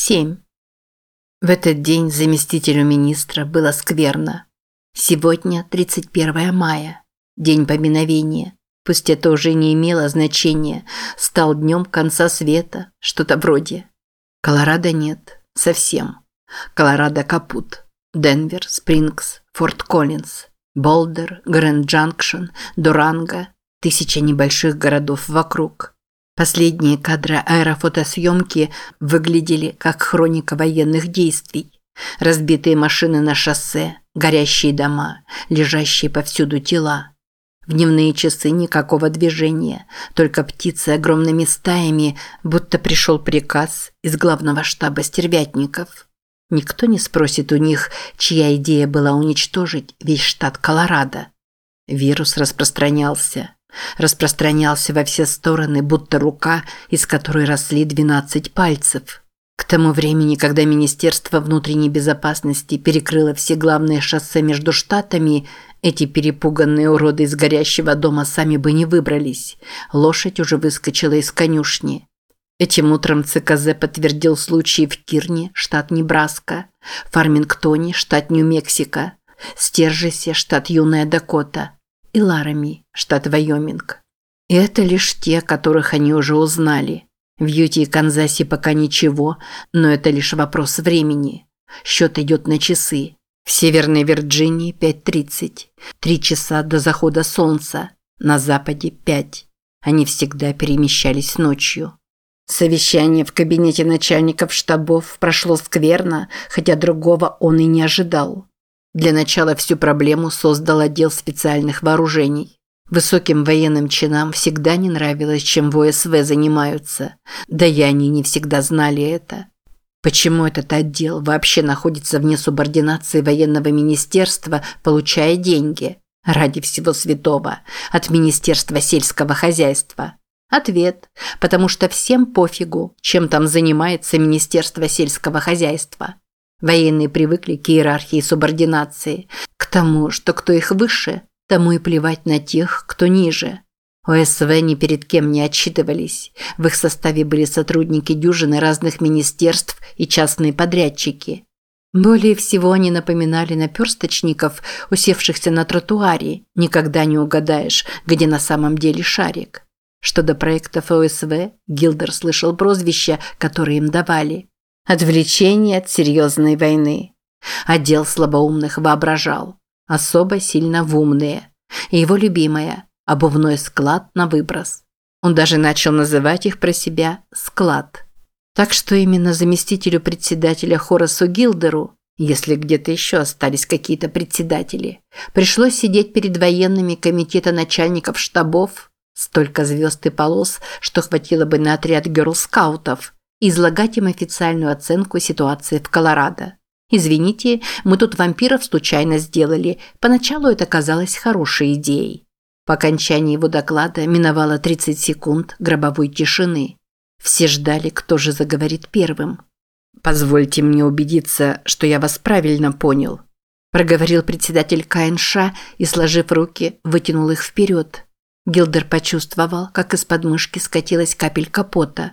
7. В этот день заместителю министра было скверно. Сегодня 31 мая, день поминовения. Пусть это уже не имело значения, стал днем конца света, что-то вроде. Колорадо нет, совсем. Колорадо капут. Денвер, Спрингс, Форт Коллинз, Болдер, Грэнд Джанкшн, Дуранго, тысяча небольших городов вокруг – Последние кадры аэрофотосъемки выглядели как хроника военных действий. Разбитые машины на шоссе, горящие дома, лежащие повсюду тела. В дневные часы никакого движения, только птицы огромными стаями, будто пришел приказ из главного штаба стервятников. Никто не спросит у них, чья идея была уничтожить весь штат Колорадо. Вирус распространялся. Распространялся во все стороны, будто рука, из которой росли 12 пальцев. К тому времени, когда Министерство внутренней безопасности перекрыло все главные шоссе между штатами, эти перепуганные уроды из горящего дома сами бы не выбрались. Лошадь уже выскочила из конюшни. Этим утром ЦКЗ подтвердил случаи в Кирне, штат Небраска, Фармингтоне, штат Нью-Мексико, Стержесе, штат Юная Дакота – и Ларами, штат Вайоминг. И это лишь те, которых они уже узнали. В Юте и Канзасе пока ничего, но это лишь вопрос времени. Счет идет на часы. В Северной Вирджинии 5.30. Три часа до захода солнца. На западе 5. Они всегда перемещались ночью. Совещание в кабинете начальников штабов прошло скверно, хотя другого он и не ожидал. Для начала всю проблему создал отдел специальных вооружений. Высоким военным чинам всегда не нравилось, чем в ОСВ занимаются. Да и они не всегда знали это. Почему этот отдел вообще находится вне субординации военного министерства, получая деньги? Ради всего святого. От Министерства сельского хозяйства. Ответ. Потому что всем пофигу, чем там занимается Министерство сельского хозяйства. Военные привыкли к иерархии субординации, к тому, что кто их выше, тому и плевать на тех, кто ниже. ОСВ ни перед кем не отчитывались. В их составе были сотрудники дюжины разных министерств и частные подрядчики. Более всего они напоминали наперсточников, усевшихся на тротуаре. Никогда не угадаешь, где на самом деле шарик. Что до проектов ОСВ, Гилдер слышал прозвища, которые им давали. Отвлечение от серьезной войны. Отдел слабоумных воображал. Особо сильно в умные. Его любимая – обувной склад на выброс. Он даже начал называть их про себя «склад». Так что именно заместителю председателя Хорасу Гилдеру, если где-то еще остались какие-то председатели, пришлось сидеть перед военными комитета начальников штабов, столько звезд и полос, что хватило бы на отряд герл-скаутов – излагать им официальную оценку ситуации в Колорадо. Извините, мы тут вампиров случайно сделали. Поначалу это казалось хорошей идеей. По окончании его доклада миновало 30 секунд гробовой тишины. Все ждали, кто же заговорит первым. «Позвольте мне убедиться, что я вас правильно понял», – проговорил председатель КНШ и, сложив руки, вытянул их вперед. Гилдер почувствовал, как из подмышки скатилась капелька пота.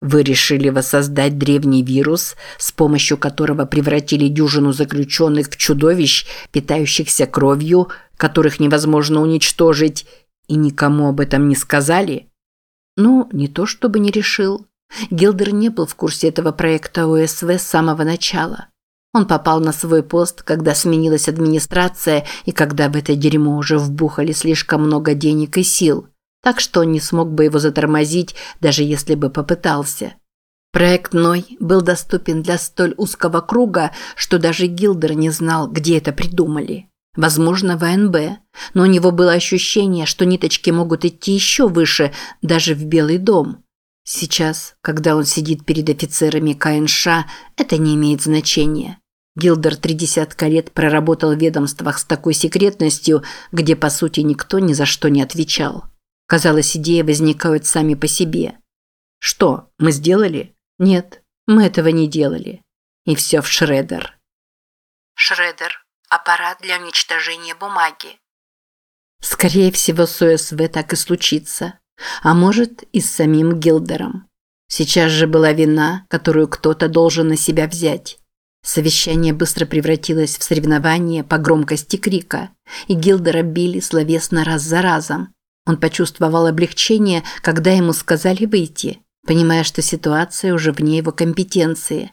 Вы решили воссоздать древний вирус, с помощью которого превратили дюжину заключенных в чудовищ, питающихся кровью, которых невозможно уничтожить, и никому об этом не сказали? Ну, не то чтобы не решил. Гилдер не был в курсе этого проекта ОСВ с самого начала. Он попал на свой пост, когда сменилась администрация и когда в это дерьмо уже вбухали слишком много денег и сил – так что не смог бы его затормозить, даже если бы попытался. Проект Ной был доступен для столь узкого круга, что даже Гилдер не знал, где это придумали. Возможно, в АНБ, но у него было ощущение, что ниточки могут идти еще выше, даже в Белый дом. Сейчас, когда он сидит перед офицерами КНШ, это не имеет значения. Гилдер три десятка лет проработал в ведомствах с такой секретностью, где, по сути, никто ни за что не отвечал. Казалось, идеи возникают сами по себе. Что, мы сделали? Нет, мы этого не делали. И все в Шредер. Шредер – аппарат для уничтожения бумаги. Скорее всего, с ОСВ так и случится. А может, и с самим Гилдером. Сейчас же была вина, которую кто-то должен на себя взять. Совещание быстро превратилось в соревнование по громкости крика, и Гилдера били словесно раз за разом. Он почувствовал облегчение, когда ему сказали выйти, понимая, что ситуация уже вне его компетенции.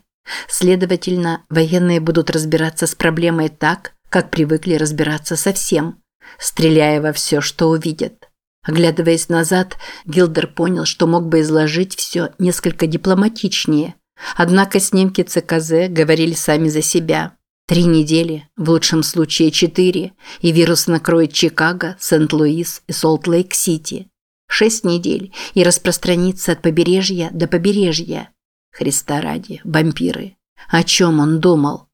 Следовательно, военные будут разбираться с проблемой так, как привыкли разбираться со всем, стреляя во все, что увидят. Оглядываясь назад, Гилдер понял, что мог бы изложить все несколько дипломатичнее – Однако снимки ЦКЗ говорили сами за себя. Три недели, в лучшем случае четыре, и вирус накроет Чикаго, Сент-Луис и Солт-Лейк-Сити. Шесть недель и распространится от побережья до побережья. Христа ради, вампиры. О чем он думал?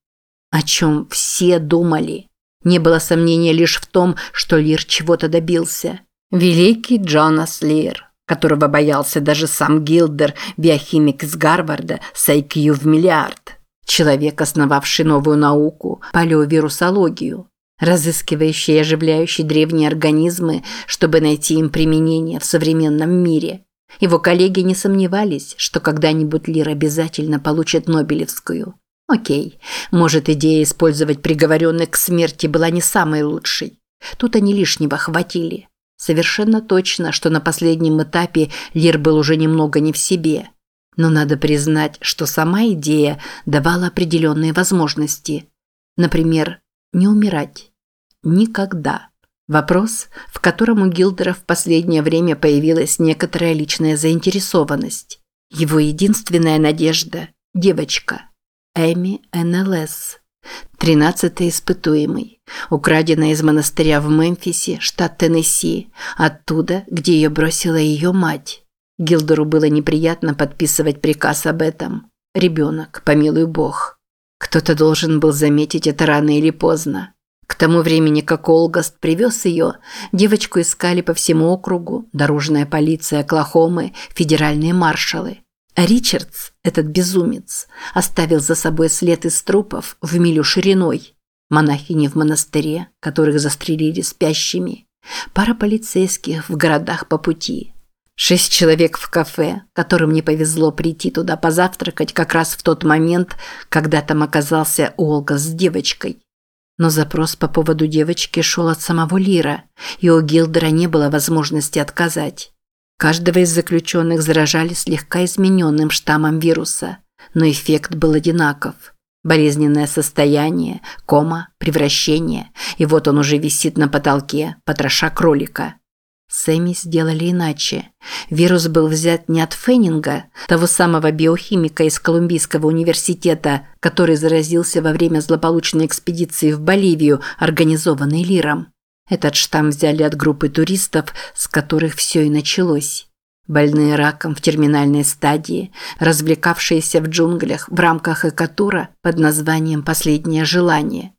О чем все думали? Не было сомнения лишь в том, что Лир чего-то добился. Великий Джонас Лир которого боялся даже сам Гилдер, биохимик из Гарварда с IQ в миллиард. Человек, основавший новую науку – палеовирусологию, разыскивающий и оживляющий древние организмы, чтобы найти им применение в современном мире. Его коллеги не сомневались, что когда-нибудь Лир обязательно получит Нобелевскую. Окей, может идея использовать приговоренных к смерти была не самой лучшей. Тут они лишнего хватили. Совершенно точно, что на последнем этапе Лир был уже немного не в себе. Но надо признать, что сама идея давала определенные возможности. Например, не умирать. Никогда. Вопрос, в котором у Гилдера в последнее время появилась некоторая личная заинтересованность. Его единственная надежда – девочка. Эми НЛС. Тринадцатый испытуемый, украденная из монастыря в Мемфисе, штат Теннесси, оттуда, где ее бросила ее мать. Гилдеру было неприятно подписывать приказ об этом. Ребенок, помилуй бог. Кто-то должен был заметить это рано или поздно. К тому времени, как Олгаст привез ее, девочку искали по всему округу, дорожная полиция Оклахомы, федеральные маршалы. А Ричардс, этот безумец, оставил за собой след из трупов в милю шириной. Монахини в монастыре, которых застрелили спящими. Пара полицейских в городах по пути. Шесть человек в кафе, которым не повезло прийти туда позавтракать как раз в тот момент, когда там оказался Олга с девочкой. Но запрос по поводу девочки шел от самого Лира, и у Гилдера не было возможности отказать. Каждого из заключенных заражали слегка измененным штаммом вируса, но эффект был одинаков. Болезненное состояние, кома, превращение, и вот он уже висит на потолке, потроша кролика. Сэмми сделали иначе. Вирус был взят не от Феннинга, того самого биохимика из Колумбийского университета, который заразился во время злополучной экспедиции в Боливию, организованной Лиром. Этот штамм взяли от группы туристов, с которых все и началось. Больные раком в терминальной стадии, развлекавшиеся в джунглях в рамках экотура под названием «Последнее желание».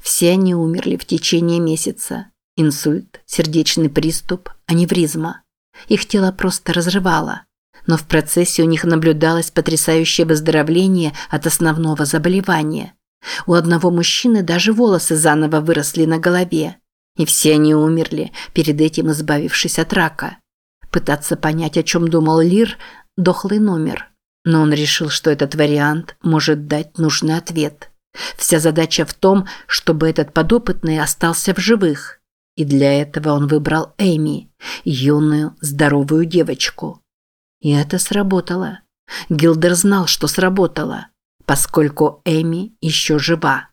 Все они умерли в течение месяца. Инсульт, сердечный приступ, аневризма. Их тело просто разрывало. Но в процессе у них наблюдалось потрясающее выздоровление от основного заболевания. У одного мужчины даже волосы заново выросли на голове. И все они умерли, перед этим избавившись от рака. Пытаться понять, о чем думал Лир, дохлый номер. Но он решил, что этот вариант может дать нужный ответ. Вся задача в том, чтобы этот подопытный остался в живых. И для этого он выбрал Эми, юную, здоровую девочку. И это сработало. Гилдер знал, что сработало, поскольку Эми еще жива.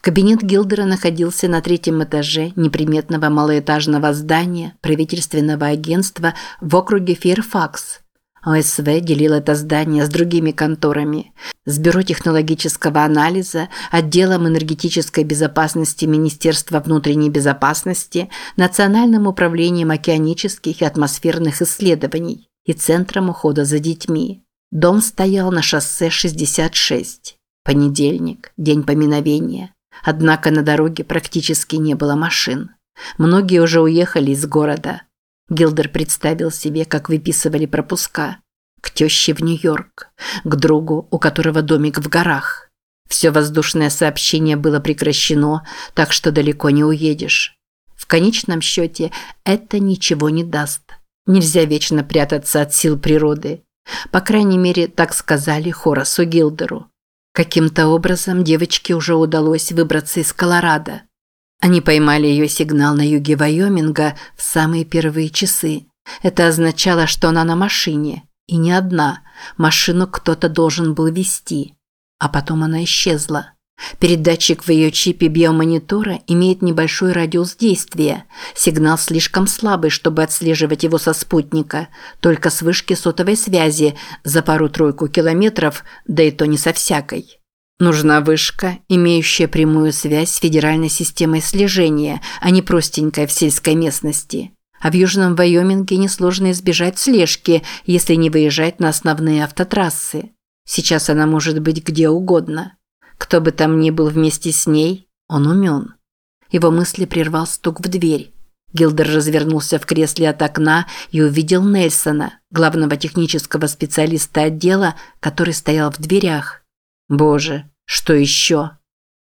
Кабинет Гилдера находился на третьем этаже неприметного малоэтажного здания правительственного агентства в округе Фейрфакс. ОСВ делил это здание с другими конторами, с Бюро технологического анализа, отделом энергетической безопасности Министерства внутренней безопасности, Национальным управлением океанических и атмосферных исследований и Центром ухода за детьми. Дом стоял на шоссе 66. Понедельник, день поминовения. Однако на дороге практически не было машин. Многие уже уехали из города. Гилдер представил себе, как выписывали пропуска. К теще в Нью-Йорк, к другу, у которого домик в горах. Все воздушное сообщение было прекращено, так что далеко не уедешь. В конечном счете это ничего не даст. Нельзя вечно прятаться от сил природы. По крайней мере, так сказали Хорасу Гилдеру. Каким-то образом девочке уже удалось выбраться из Колорадо. Они поймали ее сигнал на юге Вайоминга в самые первые часы. Это означало, что она на машине. И не одна. Машину кто-то должен был вести. А потом она исчезла. Передатчик в ее чипе биомонитора имеет небольшой радиус действия. Сигнал слишком слабый, чтобы отслеживать его со спутника, только с вышки сотовой связи за пару-тройку километров, да и то не со всякой. Нужна вышка, имеющая прямую связь с федеральной системой слежения, а не простенькая в сельской местности. А в Южном Вайоминге несложно избежать слежки, если не выезжать на основные автотрассы. Сейчас она может быть где угодно. Кто бы там ни был вместе с ней, он умен. Его мысли прервал стук в дверь. Гилдер развернулся в кресле от окна и увидел Нельсона, главного технического специалиста отдела, который стоял в дверях. «Боже, что еще?»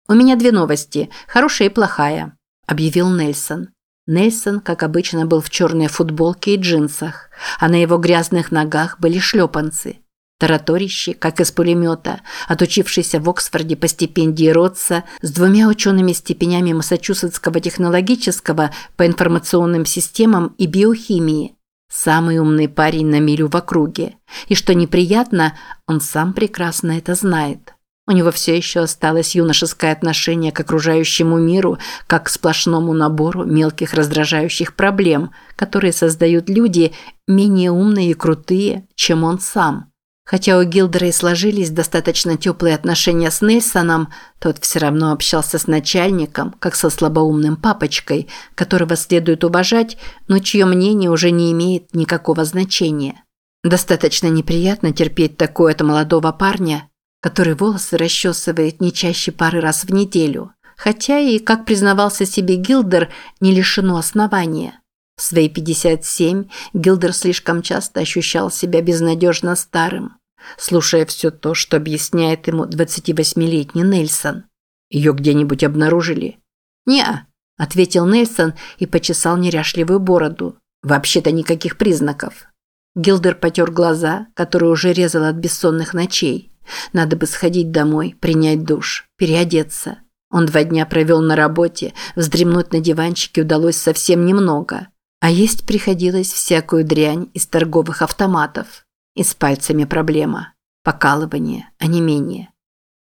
«У меня две новости, хорошая и плохая», – объявил Нельсон. Нельсон, как обычно, был в черной футболке и джинсах, а на его грязных ногах были шлепанцы – Тараторище, как из пулемета, отучившийся в Оксфорде по стипендии Ротса с двумя учеными степенями Массачусетского технологического по информационным системам и биохимии. Самый умный парень на милю в округе. И что неприятно, он сам прекрасно это знает. У него все еще осталось юношеское отношение к окружающему миру, как к сплошному набору мелких раздражающих проблем, которые создают люди менее умные и крутые, чем он сам. Хотя у Гилдера и сложились достаточно теплые отношения с Нельсоном, тот все равно общался с начальником, как со слабоумным папочкой, которого следует уважать, но чье мнение уже не имеет никакого значения. Достаточно неприятно терпеть такое от молодого парня, который волосы расчесывает не чаще пары раз в неделю, хотя и, как признавался себе Гилдер, не лишено основания. В свои 57 Гилдер слишком часто ощущал себя безнадежно старым, слушая все то, что объясняет ему 28-летний Нельсон. Ее где-нибудь обнаружили? «Не-а», ответил Нельсон и почесал неряшливую бороду. «Вообще-то никаких признаков». Гилдер потер глаза, которые уже резал от бессонных ночей. Надо бы сходить домой, принять душ, переодеться. Он два дня провел на работе, вздремнуть на диванчике удалось совсем немного – а есть приходилось всякую дрянь из торговых автоматов. И с пальцами проблема. Покалывание, а не менее.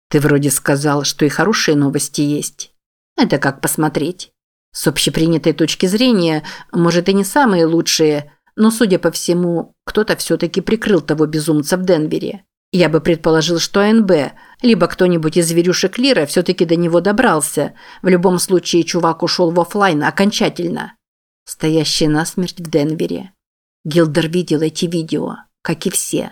Ты вроде сказал, что и хорошие новости есть. Это как посмотреть. С общепринятой точки зрения, может и не самые лучшие, но, судя по всему, кто-то все-таки прикрыл того безумца в Денвере. Я бы предположил, что АНБ, либо кто-нибудь из зверюшек Лира все-таки до него добрался. В любом случае, чувак ушел в офлайн окончательно стоящий насмерть в Денвере. Гилдер видел эти видео, как и все.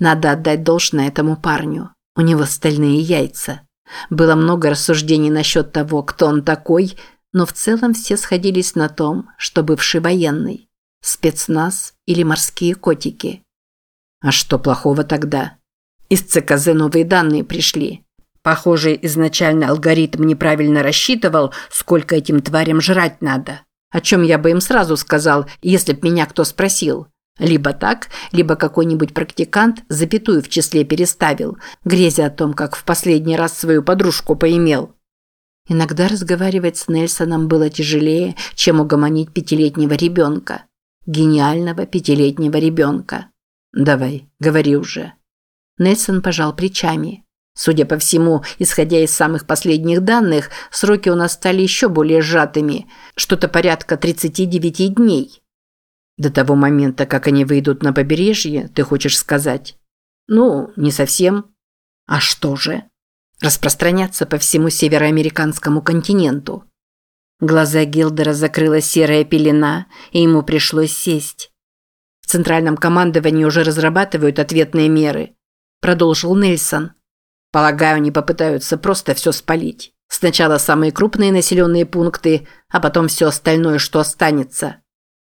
Надо отдать должное этому парню. У него стальные яйца. Было много рассуждений насчет того, кто он такой, но в целом все сходились на том, что бывший военный. Спецназ или морские котики. А что плохого тогда? Из ЦКЗ новые данные пришли. Похоже, изначально алгоритм неправильно рассчитывал, сколько этим тварям жрать надо о чем я бы им сразу сказал, если б меня кто спросил. Либо так, либо какой-нибудь практикант запятую в числе переставил, грезя о том, как в последний раз свою подружку поимел. Иногда разговаривать с Нельсоном было тяжелее, чем угомонить пятилетнего ребенка. Гениального пятилетнего ребенка. «Давай, говори уже». Нельсон пожал плечами. Судя по всему, исходя из самых последних данных, сроки у нас стали еще более сжатыми, что-то порядка 39 дней. До того момента, как они выйдут на побережье, ты хочешь сказать? Ну, не совсем. А что же? Распространяться по всему североамериканскому континенту. Глаза Гилдера закрыла серая пелена, и ему пришлось сесть. В центральном командовании уже разрабатывают ответные меры, продолжил Нельсон. Полагаю, они попытаются просто все спалить. Сначала самые крупные населенные пункты, а потом все остальное, что останется.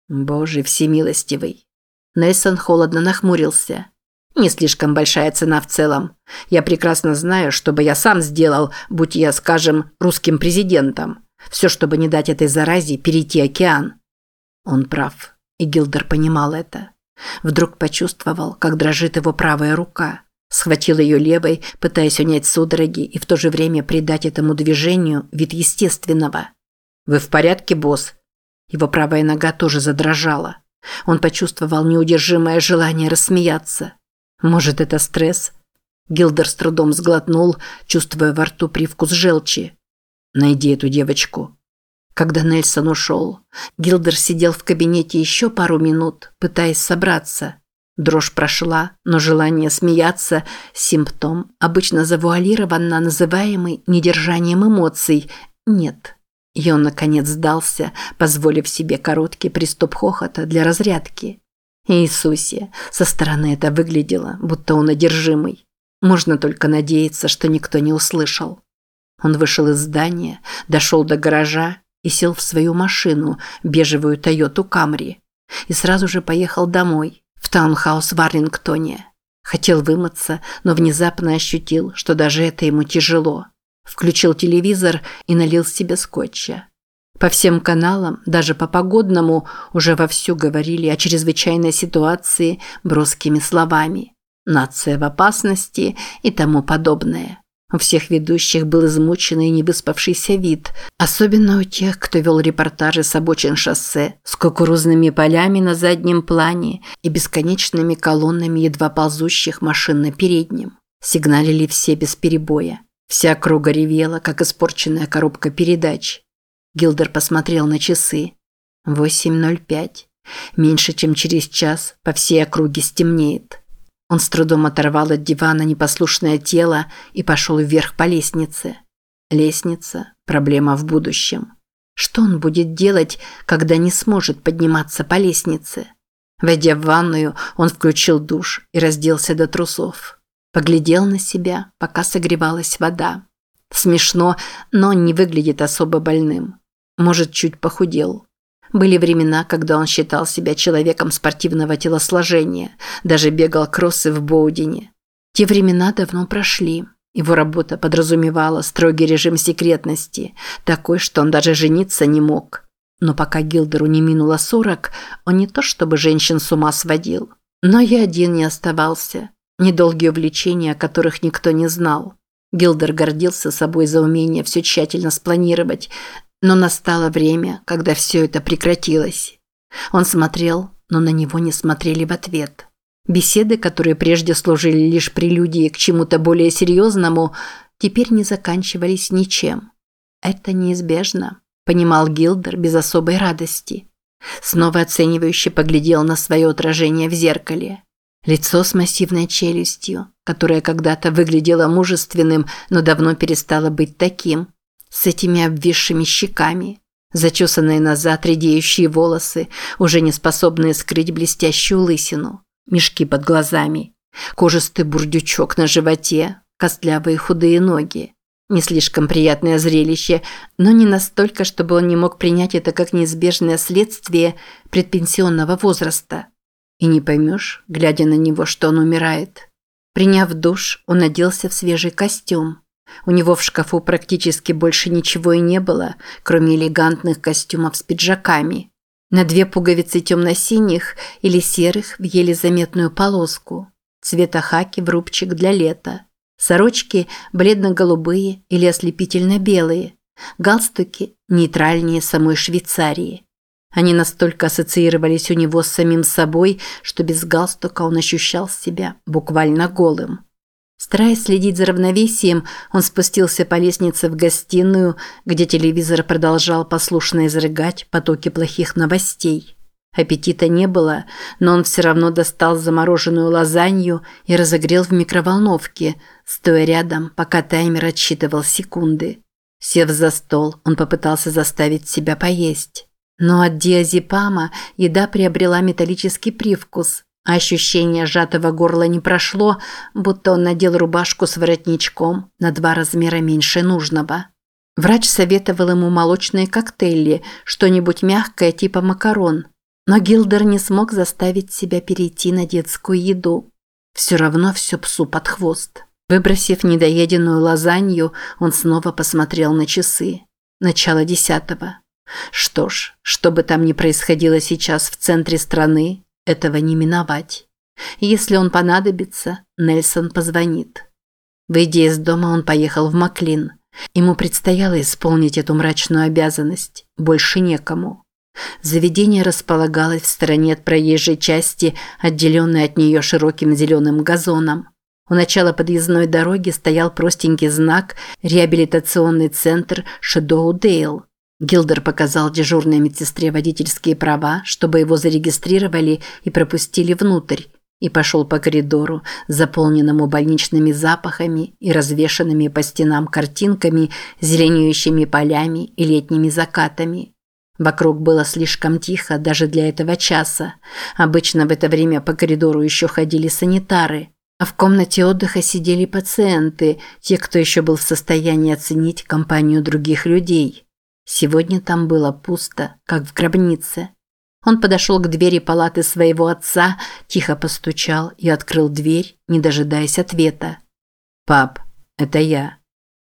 Боже всемилостивый. Нельсон холодно нахмурился. Не слишком большая цена в целом. Я прекрасно знаю, что бы я сам сделал, будь я, скажем, русским президентом. Все, чтобы не дать этой заразе перейти океан. Он прав. И Гилдер понимал это. Вдруг почувствовал, как дрожит его правая рука. Схватил ее левой, пытаясь унять судороги и в то же время придать этому движению вид естественного. «Вы в порядке, босс?» Его правая нога тоже задрожала. Он почувствовал неудержимое желание рассмеяться. Может, это стресс? Гилдер с трудом сглотнул, чувствуя во рту привкус желчи. «Найди эту девочку». Когда Нельсон ушел, Гилдер сидел в кабинете еще пару минут, пытаясь собраться. Дрожь прошла, но желание смеяться – симптом, обычно завуалированно называемый недержанием эмоций. Нет. И он, наконец, сдался, позволив себе короткий приступ хохота для разрядки. Иисусе, со стороны это выглядело, будто он одержимый. Можно только надеяться, что никто не услышал. Он вышел из здания, дошел до гаража и сел в свою машину, бежевую Тойоту Камри, и сразу же поехал домой, в таунхаус в Арлингтоне. Хотел вымыться, но внезапно ощутил, что даже это ему тяжело. Включил телевизор и налил себе скотча. По всем каналам, даже по погодному, уже вовсю говорили о чрезвычайной ситуации броскими словами. Нация в опасности и тому подобное. У всех ведущих был измученный и невыспавшийся вид, особенно у тех, кто вел репортажи с обочин шоссе, с кукурузными полями на заднем плане и бесконечными колоннами едва ползущих машин на переднем. Сигналили все без перебоя. Вся круга ревела, как испорченная коробка передач. Гилдер посмотрел на часы. 8.05. Меньше чем через час по всей округе стемнеет. Он с трудом оторвал от дивана непослушное тело и пошел вверх по лестнице. Лестница – проблема в будущем. Что он будет делать, когда не сможет подниматься по лестнице? Войдя в ванную, он включил душ и разделся до трусов. Поглядел на себя, пока согревалась вода. Смешно, но он не выглядит особо больным. Может, чуть похудел. Были времена, когда он считал себя человеком спортивного телосложения, даже бегал кроссы в Боудине. Те времена давно прошли. Его работа подразумевала строгий режим секретности, такой, что он даже жениться не мог. Но пока Гилдеру не минуло сорок, он не то чтобы женщин с ума сводил. Но и один не оставался. Недолгие увлечения, о которых никто не знал. Гилдер гордился собой за умение все тщательно спланировать, но настало время, когда все это прекратилось. Он смотрел, но на него не смотрели в ответ. Беседы, которые прежде служили лишь прелюдией к чему-то более серьезному, теперь не заканчивались ничем. Это неизбежно, понимал Гилдер без особой радости. Снова оценивающе поглядел на свое отражение в зеркале. Лицо с массивной челюстью, которое когда-то выглядело мужественным, но давно перестало быть таким – с этими обвисшими щеками, зачесанные назад редеющие волосы, уже не способные скрыть блестящую лысину, мешки под глазами, кожистый бурдючок на животе, костлявые худые ноги. Не слишком приятное зрелище, но не настолько, чтобы он не мог принять это как неизбежное следствие предпенсионного возраста. И не поймешь, глядя на него, что он умирает. Приняв душ, он оделся в свежий костюм. У него в шкафу практически больше ничего и не было, кроме элегантных костюмов с пиджаками. На две пуговицы темно-синих или серых в еле заметную полоску. Цвета хаки в рубчик для лета. Сорочки бледно-голубые или ослепительно-белые. Галстуки нейтральнее самой Швейцарии. Они настолько ассоциировались у него с самим собой, что без галстука он ощущал себя буквально голым. Стараясь следить за равновесием, он спустился по лестнице в гостиную, где телевизор продолжал послушно изрыгать потоки плохих новостей. Аппетита не было, но он все равно достал замороженную лазанью и разогрел в микроволновке, стоя рядом, пока таймер отсчитывал секунды. Сев за стол, он попытался заставить себя поесть. Но от диазепама еда приобрела металлический привкус, ощущение сжатого горла не прошло, будто он надел рубашку с воротничком на два размера меньше нужного. Врач советовал ему молочные коктейли, что-нибудь мягкое типа макарон. Но Гилдер не смог заставить себя перейти на детскую еду. Все равно все псу под хвост. Выбросив недоеденную лазанью, он снова посмотрел на часы. Начало десятого. Что ж, что бы там ни происходило сейчас в центре страны, этого не миновать. Если он понадобится, Нельсон позвонит. Выйдя из дома, он поехал в Маклин. Ему предстояло исполнить эту мрачную обязанность. Больше некому. Заведение располагалось в стороне от проезжей части, отделенной от нее широким зеленым газоном. У начала подъездной дороги стоял простенький знак «Реабилитационный центр Шедоу-Дейл». Гилдер показал дежурной медсестре водительские права, чтобы его зарегистрировали и пропустили внутрь, и пошел по коридору, заполненному больничными запахами и развешанными по стенам картинками, зеленеющими полями и летними закатами. Вокруг было слишком тихо даже для этого часа. Обычно в это время по коридору еще ходили санитары, а в комнате отдыха сидели пациенты, те, кто еще был в состоянии оценить компанию других людей. Сегодня там было пусто, как в гробнице. Он подошел к двери палаты своего отца, тихо постучал и открыл дверь, не дожидаясь ответа. «Пап, это я».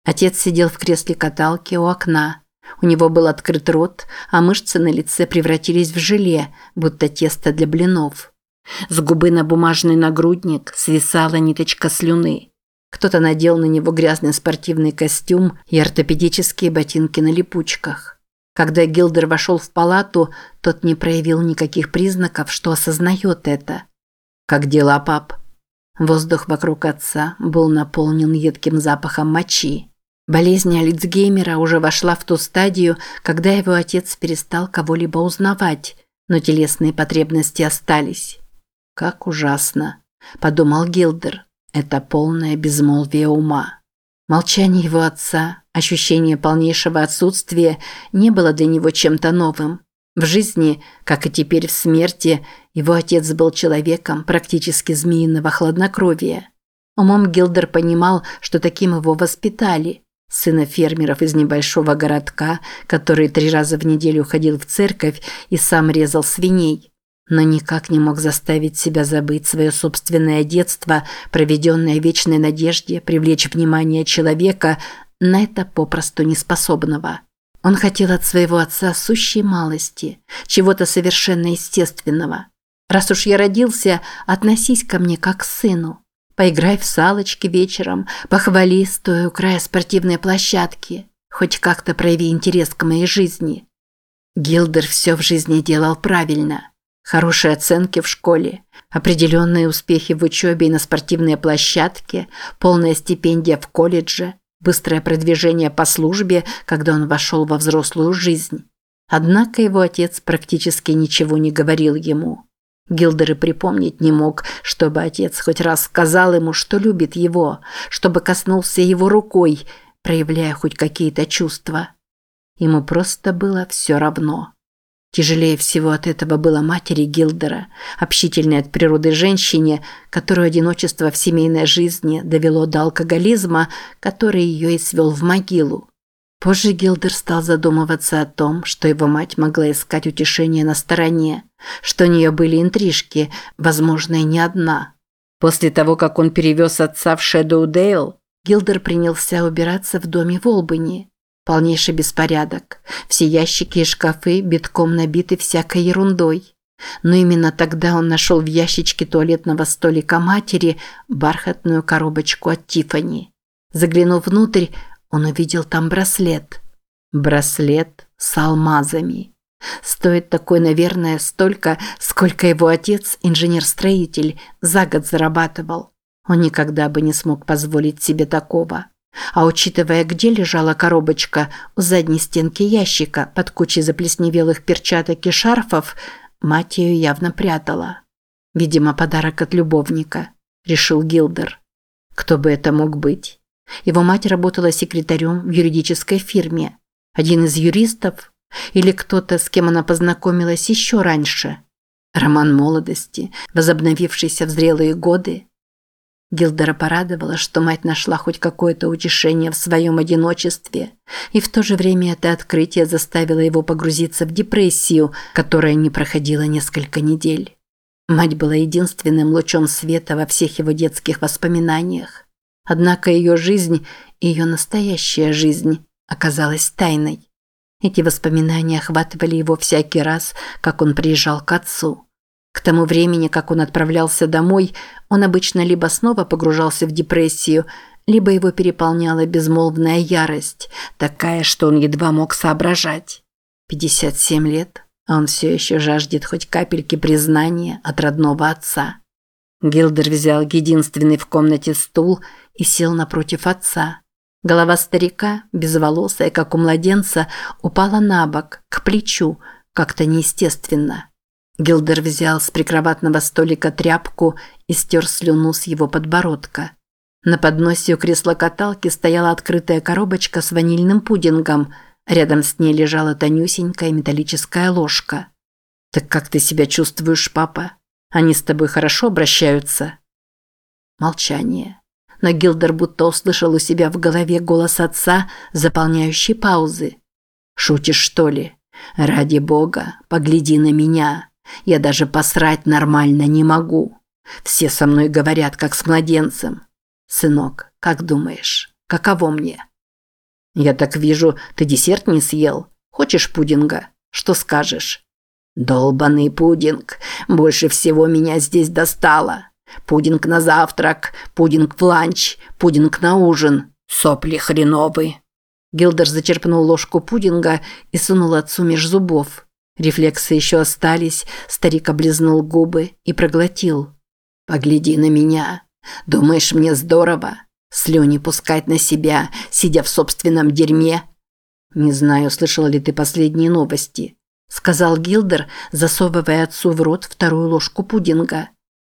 Отец сидел в кресле каталки у окна. У него был открыт рот, а мышцы на лице превратились в желе, будто тесто для блинов. С губы на бумажный нагрудник свисала ниточка слюны. Кто-то надел на него грязный спортивный костюм и ортопедические ботинки на липучках. Когда Гилдер вошел в палату, тот не проявил никаких признаков, что осознает это. «Как дела, пап?» Воздух вокруг отца был наполнен едким запахом мочи. Болезнь Альцгеймера уже вошла в ту стадию, когда его отец перестал кого-либо узнавать, но телесные потребности остались. «Как ужасно», – подумал Гилдер. Это полное безмолвие ума. Молчание его отца, ощущение полнейшего отсутствия не было для него чем-то новым. В жизни, как и теперь в смерти, его отец был человеком практически змеиного хладнокровия. Умом Гилдер понимал, что таким его воспитали. Сына фермеров из небольшого городка, который три раза в неделю ходил в церковь и сам резал свиней но никак не мог заставить себя забыть свое собственное детство, проведенное в вечной надежде привлечь внимание человека на это попросту неспособного. Он хотел от своего отца сущей малости, чего-то совершенно естественного. «Раз уж я родился, относись ко мне как к сыну. Поиграй в салочки вечером, похвали, стоя у края спортивной площадки. Хоть как-то прояви интерес к моей жизни». Гилдер все в жизни делал правильно – Хорошие оценки в школе, определенные успехи в учебе и на спортивной площадке, полная стипендия в колледже, быстрое продвижение по службе, когда он вошел во взрослую жизнь. Однако его отец практически ничего не говорил ему. Гилдер и припомнить не мог, чтобы отец хоть раз сказал ему, что любит его, чтобы коснулся его рукой, проявляя хоть какие-то чувства. Ему просто было все равно. Тяжелее всего от этого было матери Гилдера, общительной от природы женщине, которую одиночество в семейной жизни довело до алкоголизма, который ее и свел в могилу. Позже Гилдер стал задумываться о том, что его мать могла искать утешение на стороне, что у нее были интрижки, возможно, и не одна. После того, как он перевез отца в Шэдоудейл, Гилдер принялся убираться в доме в Олбани. Полнейший беспорядок. Все ящики и шкафы битком набиты всякой ерундой. Но именно тогда он нашел в ящичке туалетного столика матери бархатную коробочку от Тифани. Заглянув внутрь, он увидел там браслет. Браслет с алмазами. Стоит такой, наверное, столько, сколько его отец, инженер-строитель, за год зарабатывал. Он никогда бы не смог позволить себе такого. А учитывая, где лежала коробочка у задней стенки ящика под кучей заплесневелых перчаток и шарфов, мать ее явно прятала. Видимо, подарок от любовника, решил Гилдер. Кто бы это мог быть? Его мать работала секретарем в юридической фирме. Один из юристов? Или кто-то, с кем она познакомилась еще раньше? Роман молодости, возобновившийся в зрелые годы? Гилдера порадовала, что мать нашла хоть какое-то утешение в своем одиночестве, и в то же время это открытие заставило его погрузиться в депрессию, которая не проходила несколько недель. Мать была единственным лучом света во всех его детских воспоминаниях. Однако ее жизнь, ее настоящая жизнь, оказалась тайной. Эти воспоминания охватывали его всякий раз, как он приезжал к отцу. К тому времени, как он отправлялся домой, он обычно либо снова погружался в депрессию, либо его переполняла безмолвная ярость, такая, что он едва мог соображать. 57 лет, а он все еще жаждет хоть капельки признания от родного отца. Гилдер взял единственный в комнате стул и сел напротив отца. Голова старика, безволосая, как у младенца, упала на бок, к плечу, как-то неестественно. Гилдер взял с прикроватного столика тряпку и стер слюну с его подбородка. На подносе у кресла-каталки стояла открытая коробочка с ванильным пудингом. Рядом с ней лежала тонюсенькая металлическая ложка. «Так как ты себя чувствуешь, папа? Они с тобой хорошо обращаются?» Молчание. Но Гилдер будто услышал у себя в голове голос отца, заполняющий паузы. «Шутишь, что ли? Ради бога, погляди на меня. Я даже посрать нормально не могу. Все со мной говорят, как с младенцем. Сынок, как думаешь, каково мне? Я так вижу, ты десерт не съел. Хочешь пудинга? Что скажешь? Долбаный пудинг. Больше всего меня здесь достало. Пудинг на завтрак, пудинг в ланч, пудинг на ужин. Сопли хреновые. Гилдер зачерпнул ложку пудинга и сунул отцу меж зубов. Рефлексы еще остались, старик облизнул губы и проглотил. «Погляди на меня. Думаешь, мне здорово? Слюни пускать на себя, сидя в собственном дерьме?» «Не знаю, слышала ли ты последние новости», – сказал Гилдер, засовывая отцу в рот вторую ложку пудинга.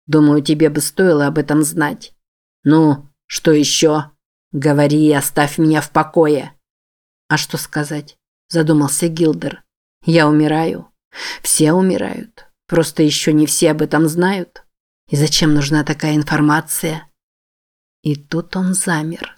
«Думаю, тебе бы стоило об этом знать». «Ну, что еще?» «Говори и оставь меня в покое». «А что сказать?» – задумался Гилдер. Я умираю. Все умирают. Просто еще не все об этом знают. И зачем нужна такая информация? И тут он замер.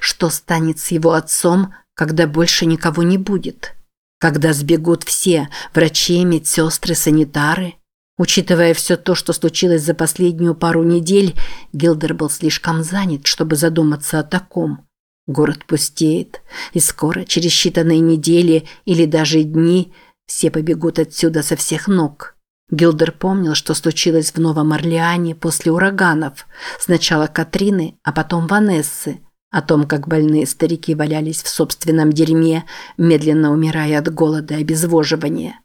Что станет с его отцом, когда больше никого не будет? Когда сбегут все – врачи, медсестры, санитары? Учитывая все то, что случилось за последнюю пару недель, Гилдер был слишком занят, чтобы задуматься о таком. Город пустеет, и скоро, через считанные недели или даже дни, все побегут отсюда со всех ног. Гилдер помнил, что случилось в Новом Орлеане после ураганов. Сначала Катрины, а потом Ванессы. О том, как больные старики валялись в собственном дерьме, медленно умирая от голода и обезвоживания.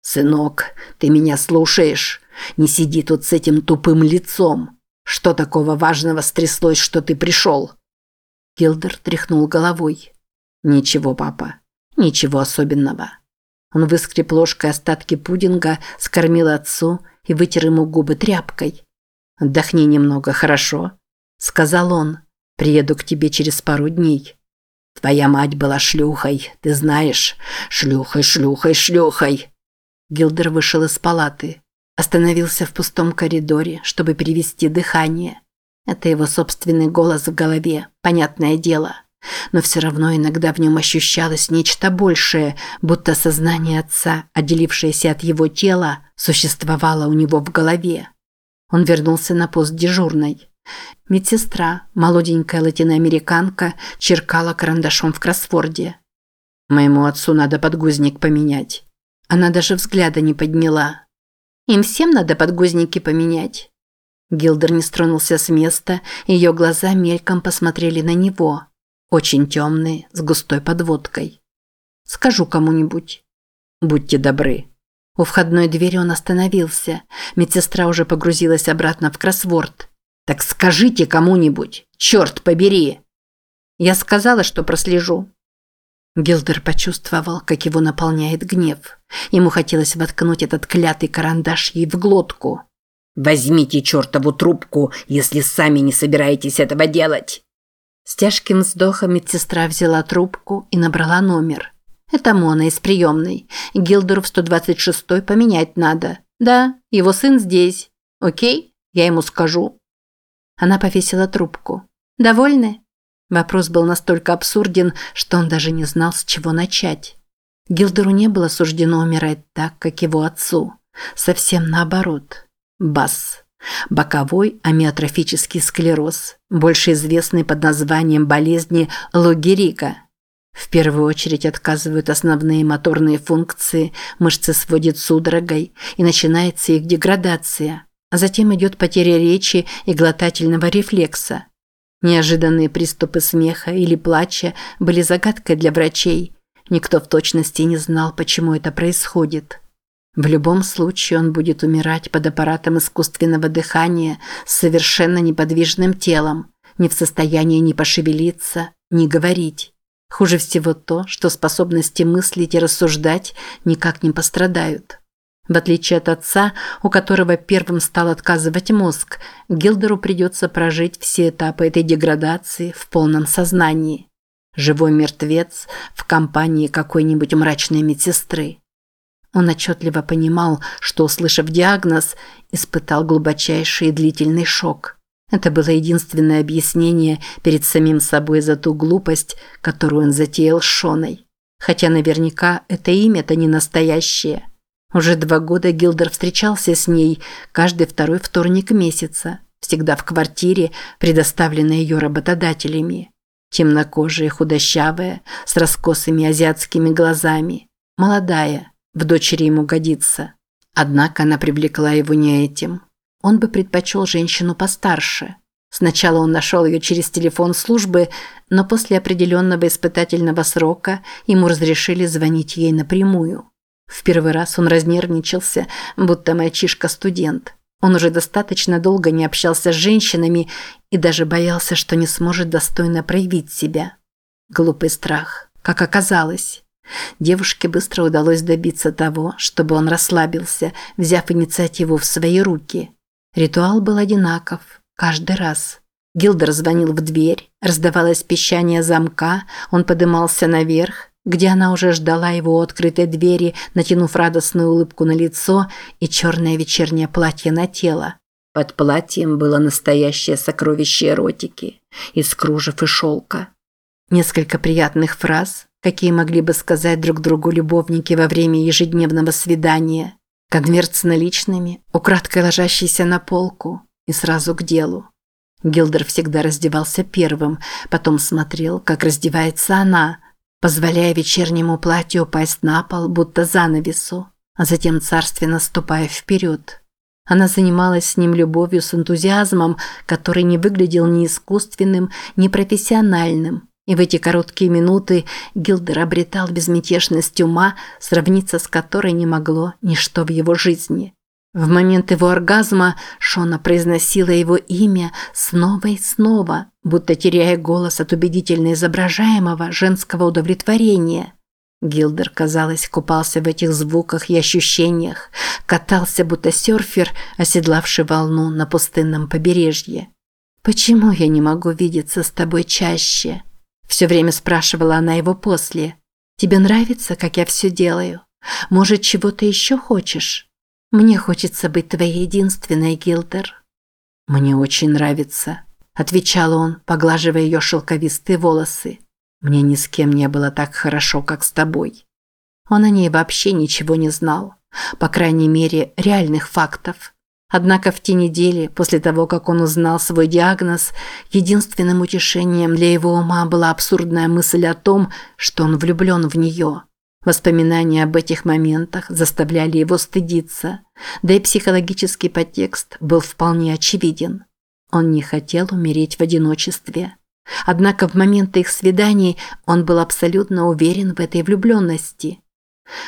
«Сынок, ты меня слушаешь? Не сиди тут с этим тупым лицом. Что такого важного стряслось, что ты пришел?» Гилдер тряхнул головой. «Ничего, папа. Ничего особенного». Он выскреб ложкой остатки пудинга, скормил отцу и вытер ему губы тряпкой. «Отдохни немного, хорошо?» – сказал он. «Приеду к тебе через пару дней». «Твоя мать была шлюхой, ты знаешь. Шлюхой, шлюхой, шлюхой!» Гилдер вышел из палаты. Остановился в пустом коридоре, чтобы перевести дыхание. Это его собственный голос в голове, понятное дело. Но все равно иногда в нем ощущалось нечто большее, будто сознание отца, отделившееся от его тела, существовало у него в голове. Он вернулся на пост дежурной. Медсестра, молоденькая латиноамериканка, черкала карандашом в кроссворде. «Моему отцу надо подгузник поменять». Она даже взгляда не подняла. «Им всем надо подгузники поменять». Гилдер не стронулся с места, ее глаза мельком посмотрели на него. Очень темные, с густой подводкой. «Скажу кому-нибудь». «Будьте добры». У входной двери он остановился. Медсестра уже погрузилась обратно в кроссворд. «Так скажите кому-нибудь! Черт побери!» «Я сказала, что прослежу». Гилдер почувствовал, как его наполняет гнев. Ему хотелось воткнуть этот клятый карандаш ей в глотку. «Возьмите чертову трубку, если сами не собираетесь этого делать!» С тяжким вздохом медсестра взяла трубку и набрала номер. «Это Мона из приемной. Гилдеру в 126-й поменять надо. Да, его сын здесь. Окей? Я ему скажу». Она повесила трубку. «Довольны?» Вопрос был настолько абсурден, что он даже не знал, с чего начать. Гилдеру не было суждено умирать так, как его отцу. Совсем наоборот. БАС. Боковой амиотрофический склероз, больше известный под названием болезни Логерика. В первую очередь отказывают основные моторные функции, мышцы сводят судорогой, и начинается их деградация, а затем идет потеря речи и глотательного рефлекса. Неожиданные приступы смеха или плача были загадкой для врачей. Никто в точности не знал, почему это происходит. В любом случае он будет умирать под аппаратом искусственного дыхания с совершенно неподвижным телом, не в состоянии ни пошевелиться, ни говорить. Хуже всего то, что способности мыслить и рассуждать никак не пострадают. В отличие от отца, у которого первым стал отказывать мозг, Гилдеру придется прожить все этапы этой деградации в полном сознании. Живой мертвец в компании какой-нибудь мрачной медсестры. Он отчетливо понимал, что, услышав диагноз, испытал глубочайший и длительный шок. Это было единственное объяснение перед самим собой за ту глупость, которую он затеял с Шоной. Хотя наверняка это имя-то не настоящее – уже два года Гилдер встречался с ней каждый второй вторник месяца, всегда в квартире, предоставленной ее работодателями. Темнокожая, худощавая, с раскосыми азиатскими глазами. Молодая, в дочери ему годится. Однако она привлекла его не этим. Он бы предпочел женщину постарше. Сначала он нашел ее через телефон службы, но после определенного испытательного срока ему разрешили звонить ей напрямую. В первый раз он разнервничался, будто мальчишка-студент. Он уже достаточно долго не общался с женщинами и даже боялся, что не сможет достойно проявить себя. Глупый страх, как оказалось. Девушке быстро удалось добиться того, чтобы он расслабился, взяв инициативу в свои руки. Ритуал был одинаков каждый раз. Гилдер звонил в дверь, раздавалось пищание замка, он подымался наверх, где она уже ждала его у открытой двери, натянув радостную улыбку на лицо и черное вечернее платье на тело. Под платьем было настоящее сокровище эротики из кружев и шелка. Несколько приятных фраз, какие могли бы сказать друг другу любовники во время ежедневного свидания. Конверт с наличными, украдкой ложащийся на полку и сразу к делу. Гилдер всегда раздевался первым, потом смотрел, как раздевается она – позволяя вечернему платью упасть на пол, будто занавесу, а затем царственно ступая вперед. Она занималась с ним любовью с энтузиазмом, который не выглядел ни искусственным, ни профессиональным. И в эти короткие минуты Гилдер обретал безмятежность ума, сравниться с которой не могло ничто в его жизни. В момент его оргазма Шона произносила его имя снова и снова, будто теряя голос от убедительно изображаемого женского удовлетворения. Гилдер, казалось, купался в этих звуках и ощущениях, катался, будто серфер, оседлавший волну на пустынном побережье. «Почему я не могу видеться с тобой чаще?» Все время спрашивала она его после. «Тебе нравится, как я все делаю? Может, чего-то еще хочешь?» Мне хочется быть твоей единственной, Гилдер. Мне очень нравится, отвечал он, поглаживая ее шелковистые волосы. Мне ни с кем не было так хорошо, как с тобой. Он о ней вообще ничего не знал, по крайней мере, реальных фактов. Однако в те недели, после того, как он узнал свой диагноз, единственным утешением для его ума была абсурдная мысль о том, что он влюблен в нее. Воспоминания об этих моментах заставляли его стыдиться, да и психологический подтекст был вполне очевиден. Он не хотел умереть в одиночестве. Однако в моменты их свиданий он был абсолютно уверен в этой влюбленности.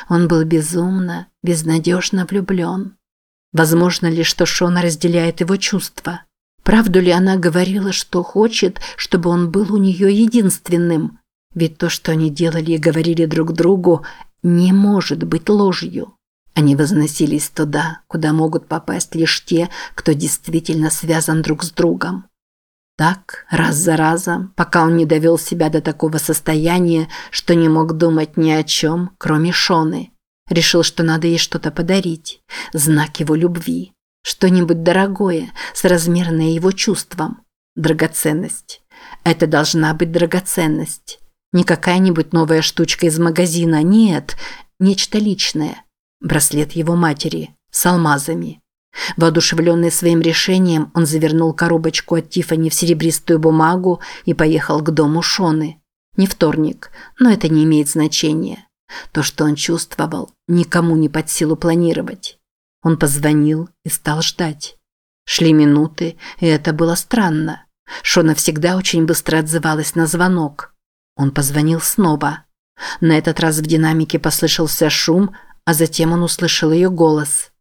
Он был безумно, безнадежно влюблен. Возможно ли, что Шона разделяет его чувства? Правду ли она говорила, что хочет, чтобы он был у нее единственным? Ведь то, что они делали и говорили друг другу, не может быть ложью. Они возносились туда, куда могут попасть лишь те, кто действительно связан друг с другом. Так, раз за разом, пока он не довел себя до такого состояния, что не мог думать ни о чем, кроме Шоны. Решил, что надо ей что-то подарить, знак его любви, что-нибудь дорогое, соразмерное его чувствам, драгоценность. Это должна быть драгоценность. Не какая-нибудь новая штучка из магазина, нет, нечто личное. Браслет его матери с алмазами. Воодушевленный своим решением, он завернул коробочку от Тифани в серебристую бумагу и поехал к дому Шоны. Не вторник, но это не имеет значения. То, что он чувствовал, никому не под силу планировать. Он позвонил и стал ждать. Шли минуты, и это было странно. Шона всегда очень быстро отзывалась на звонок. Он позвонил снова. На этот раз в динамике послышался шум, а затем он услышал ее голос.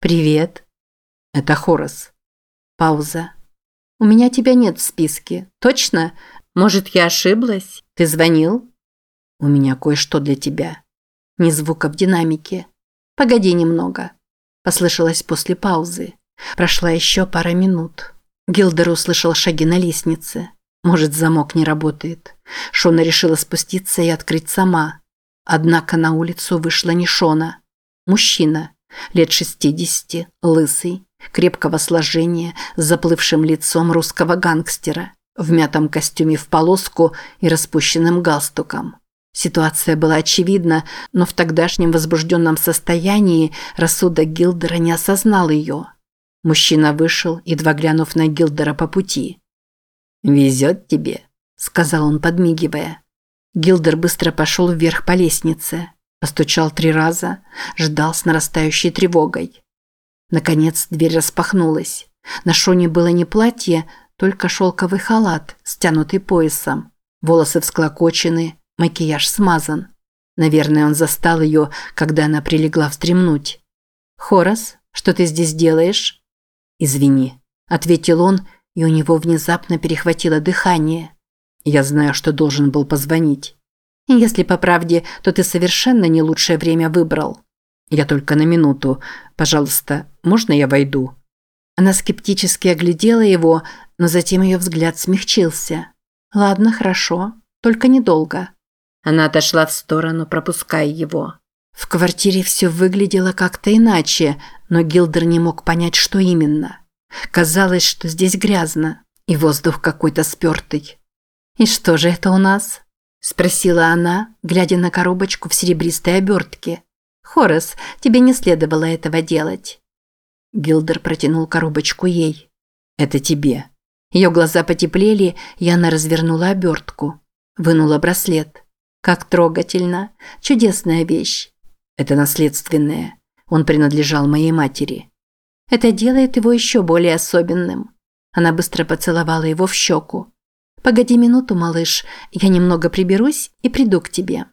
«Привет». «Это Хорас». Пауза. «У меня тебя нет в списке. Точно? Может, я ошиблась? Ты звонил?» «У меня кое-что для тебя». Ни звука в динамике. «Погоди немного». Послышалось после паузы. Прошла еще пара минут. Гилдер услышал шаги на лестнице. Может, замок не работает. Шона решила спуститься и открыть сама. Однако на улицу вышла не Шона. Мужчина, лет 60, лысый, крепкого сложения, с заплывшим лицом русского гангстера, в мятом костюме в полоску и распущенным галстуком. Ситуация была очевидна, но в тогдашнем возбужденном состоянии рассудок Гилдера не осознал ее. Мужчина вышел, едва глянув на Гилдера по пути. «Везет тебе», – сказал он, подмигивая. Гилдер быстро пошел вверх по лестнице, постучал три раза, ждал с нарастающей тревогой. Наконец дверь распахнулась. На Шоне было не платье, только шелковый халат, стянутый поясом. Волосы всклокочены, макияж смазан. Наверное, он застал ее, когда она прилегла встремнуть. «Хорас, что ты здесь делаешь?» «Извини», – ответил он, и у него внезапно перехватило дыхание. Я знаю, что должен был позвонить. Если по правде, то ты совершенно не лучшее время выбрал. Я только на минуту. Пожалуйста, можно я войду? Она скептически оглядела его, но затем ее взгляд смягчился. Ладно, хорошо, только недолго. Она отошла в сторону, пропуская его. В квартире все выглядело как-то иначе, но Гилдер не мог понять, что именно. Казалось, что здесь грязно, и воздух какой-то спертый. «И что же это у нас?» – спросила она, глядя на коробочку в серебристой обертке. «Хорас, тебе не следовало этого делать». Гилдер протянул коробочку ей. «Это тебе». Ее глаза потеплели, и она развернула обертку. Вынула браслет. «Как трогательно! Чудесная вещь!» «Это наследственное. Он принадлежал моей матери». «Это делает его еще более особенным». Она быстро поцеловала его в щеку. «Погоди минуту, малыш, я немного приберусь и приду к тебе».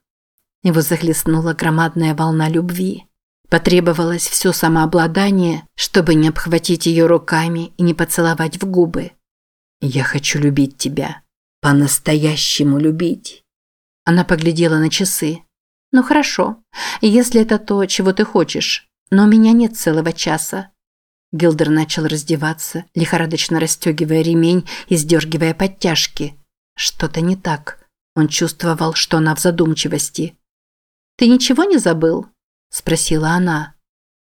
Его захлестнула громадная волна любви. Потребовалось все самообладание, чтобы не обхватить ее руками и не поцеловать в губы. «Я хочу любить тебя. По-настоящему любить». Она поглядела на часы. «Ну хорошо, если это то, чего ты хочешь. Но у меня нет целого часа. Гилдер начал раздеваться, лихорадочно расстегивая ремень и сдергивая подтяжки. Что-то не так. Он чувствовал, что она в задумчивости. «Ты ничего не забыл?» – спросила она.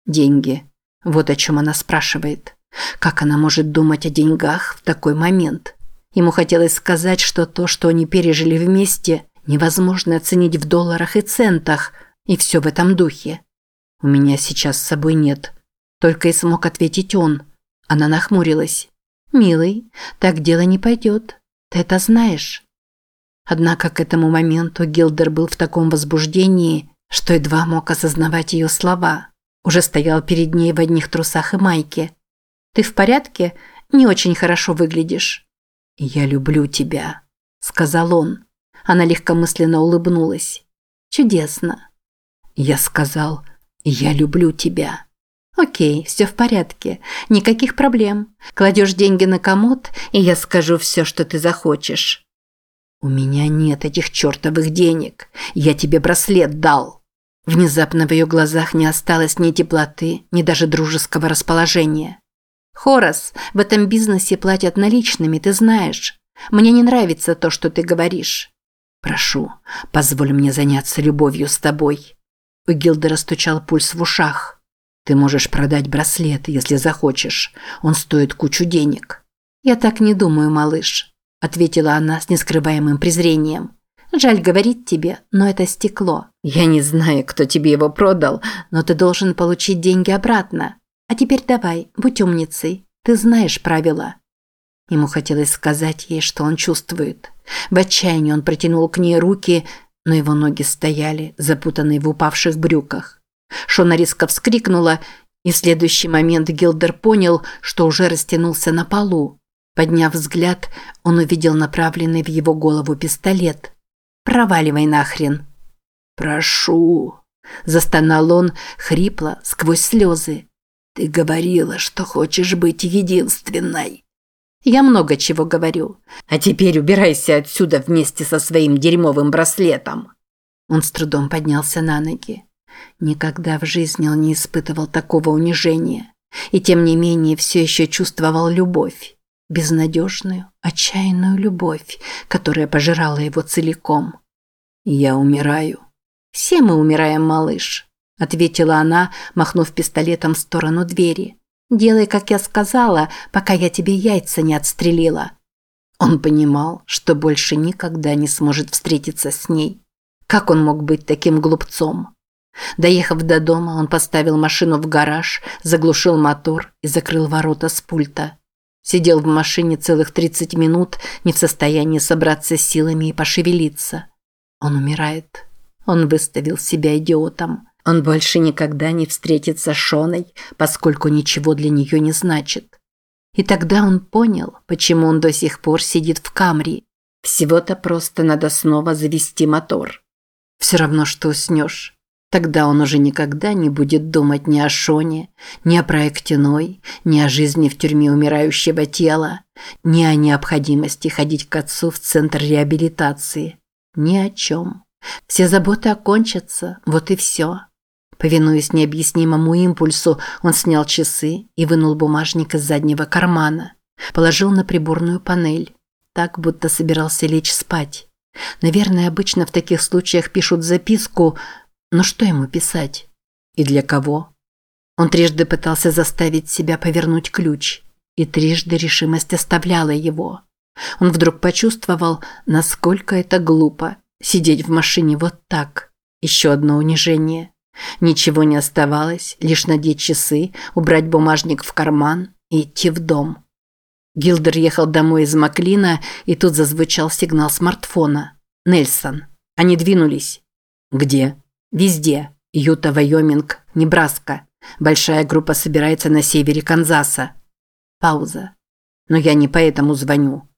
«Деньги. Вот о чем она спрашивает. Как она может думать о деньгах в такой момент?» Ему хотелось сказать, что то, что они пережили вместе, невозможно оценить в долларах и центах, и все в этом духе. «У меня сейчас с собой нет», только и смог ответить он. Она нахмурилась. «Милый, так дело не пойдет. Ты это знаешь». Однако к этому моменту Гилдер был в таком возбуждении, что едва мог осознавать ее слова. Уже стоял перед ней в одних трусах и майке. «Ты в порядке? Не очень хорошо выглядишь». «Я люблю тебя», – сказал он. Она легкомысленно улыбнулась. «Чудесно». Я сказал «Я люблю тебя». «Окей, все в порядке. Никаких проблем. Кладешь деньги на комод, и я скажу все, что ты захочешь». «У меня нет этих чертовых денег. Я тебе браслет дал». Внезапно в ее глазах не осталось ни теплоты, ни даже дружеского расположения. «Хорас, в этом бизнесе платят наличными, ты знаешь. Мне не нравится то, что ты говоришь». «Прошу, позволь мне заняться любовью с тобой». У Гилдера стучал пульс в ушах. Ты можешь продать браслет, если захочешь. Он стоит кучу денег. Я так не думаю, малыш, ответила она с нескрываемым презрением. Жаль говорить тебе, но это стекло. Я не знаю, кто тебе его продал, но ты должен получить деньги обратно. А теперь давай, будь умницей. Ты знаешь правила. Ему хотелось сказать ей, что он чувствует. В отчаянии он протянул к ней руки, но его ноги стояли, запутанные в упавших брюках. Шона резко вскрикнула, и в следующий момент Гилдер понял, что уже растянулся на полу. Подняв взгляд, он увидел направленный в его голову пистолет. «Проваливай нахрен!» «Прошу!» – застонал он, хрипло, сквозь слезы. «Ты говорила, что хочешь быть единственной!» «Я много чего говорю. А теперь убирайся отсюда вместе со своим дерьмовым браслетом!» Он с трудом поднялся на ноги. Никогда в жизни он не испытывал такого унижения. И тем не менее все еще чувствовал любовь. Безнадежную, отчаянную любовь, которая пожирала его целиком. «Я умираю». «Все мы умираем, малыш», – ответила она, махнув пистолетом в сторону двери. «Делай, как я сказала, пока я тебе яйца не отстрелила». Он понимал, что больше никогда не сможет встретиться с ней. Как он мог быть таким глупцом? Доехав до дома, он поставил машину в гараж, заглушил мотор и закрыл ворота с пульта. Сидел в машине целых 30 минут, не в состоянии собраться силами и пошевелиться. Он умирает. Он выставил себя идиотом. Он больше никогда не встретится с Шоной, поскольку ничего для нее не значит. И тогда он понял, почему он до сих пор сидит в Камри. Всего-то просто надо снова завести мотор. Все равно, что уснешь. Тогда он уже никогда не будет думать ни о Шоне, ни о проекте Ной, ни о жизни в тюрьме умирающего тела, ни о необходимости ходить к отцу в центр реабилитации. Ни о чем. Все заботы окончатся, вот и все. Повинуясь необъяснимому импульсу, он снял часы и вынул бумажник из заднего кармана. Положил на приборную панель. Так, будто собирался лечь спать. Наверное, обычно в таких случаях пишут записку – но что ему писать? И для кого? Он трижды пытался заставить себя повернуть ключ, и трижды решимость оставляла его. Он вдруг почувствовал, насколько это глупо сидеть в машине вот так. Еще одно унижение. Ничего не оставалось, лишь надеть часы, убрать бумажник в карман и идти в дом. Гилдер ехал домой из Маклина, и тут зазвучал сигнал смартфона. Нельсон. Они двинулись. «Где?» Везде. Юта, Вайоминг, Небраска. Большая группа собирается на севере Канзаса. Пауза. Но я не поэтому звоню.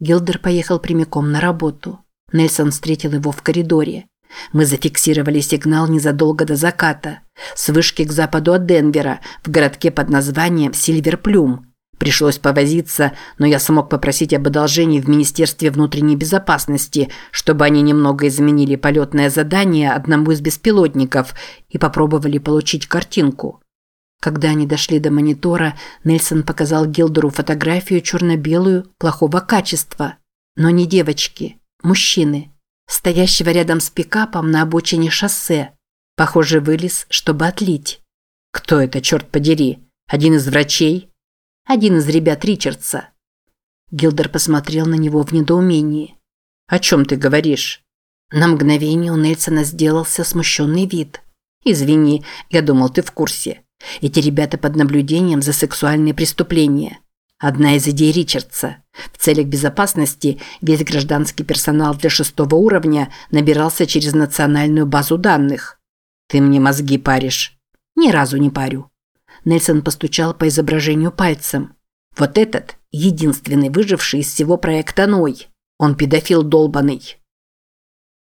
Гилдер поехал прямиком на работу. Нельсон встретил его в коридоре. Мы зафиксировали сигнал незадолго до заката. С вышки к западу от Денвера, в городке под названием Сильверплюм. Пришлось повозиться, но я смог попросить об одолжении в Министерстве внутренней безопасности, чтобы они немного изменили полетное задание одному из беспилотников и попробовали получить картинку. Когда они дошли до монитора, Нельсон показал Гилдеру фотографию черно-белую, плохого качества. Но не девочки, мужчины, стоящего рядом с пикапом на обочине шоссе. Похоже, вылез, чтобы отлить. Кто это, черт подери? Один из врачей? один из ребят Ричардса. Гилдер посмотрел на него в недоумении. «О чем ты говоришь?» На мгновение у Нельсона сделался смущенный вид. «Извини, я думал, ты в курсе. Эти ребята под наблюдением за сексуальные преступления. Одна из идей Ричардса. В целях безопасности весь гражданский персонал для шестого уровня набирался через национальную базу данных. Ты мне мозги паришь. Ни разу не парю. Нельсон постучал по изображению пальцем. Вот этот – единственный выживший из всего проекта Ной. Он педофил долбанный.